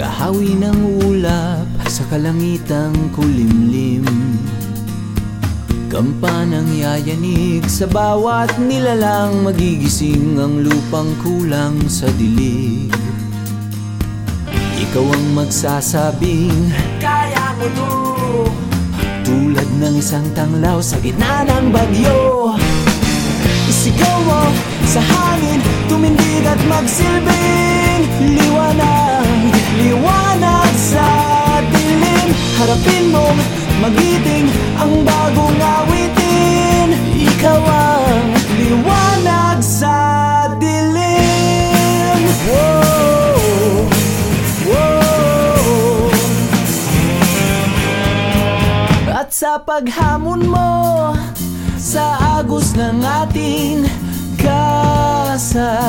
Gahawi ng ulap sa kalangitang kulimlim. Kampanang yayanig sa bawat nilalang Magigising ang lupang kulang sa dilig. Ikaw ang magsasabing Kaya mo to. Tulad ng isang tanglaw sa gitna ng bagyo. Isigaw mo sa hangin Tumindig at magsilbing Liwanag, liwanag sa dilim. Harapin mo magiting ang bagong awitin. Ikaw ang liwanag sa dilim. Whoa, whoa. At sa paghamon mo sa agos ng ating kasaysayan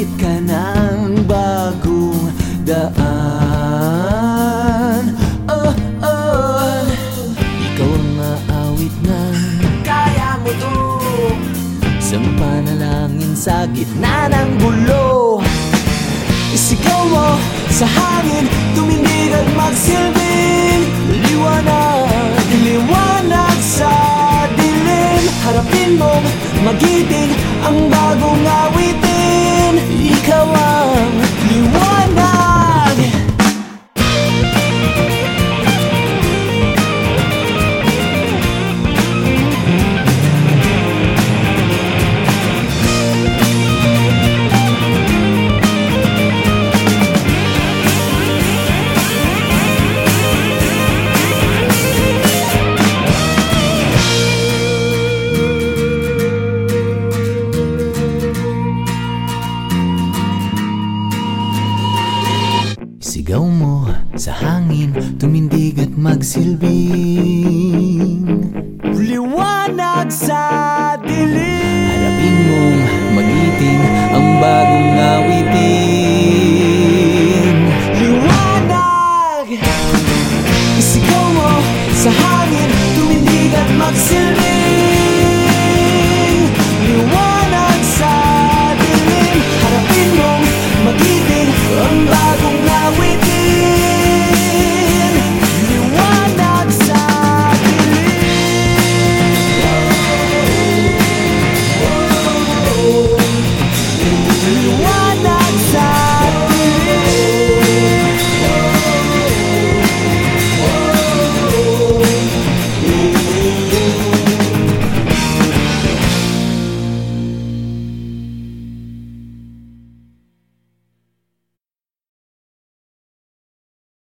Uukit ka ng bagong daan. Oh, oh. Ikaw ang maawit ng Kaya mo to. Isang panalangin sa gitna ng gulo. Isigaw mo sa hangin Tumindig at magsilbing Liwanag, liwanag sa dilim. Harapin mo, magiting ang Sigaw mo sa hangin, tumindig at magsilbing. Liwanag sa dilim. Harapin mong magiting ang bagong awitin.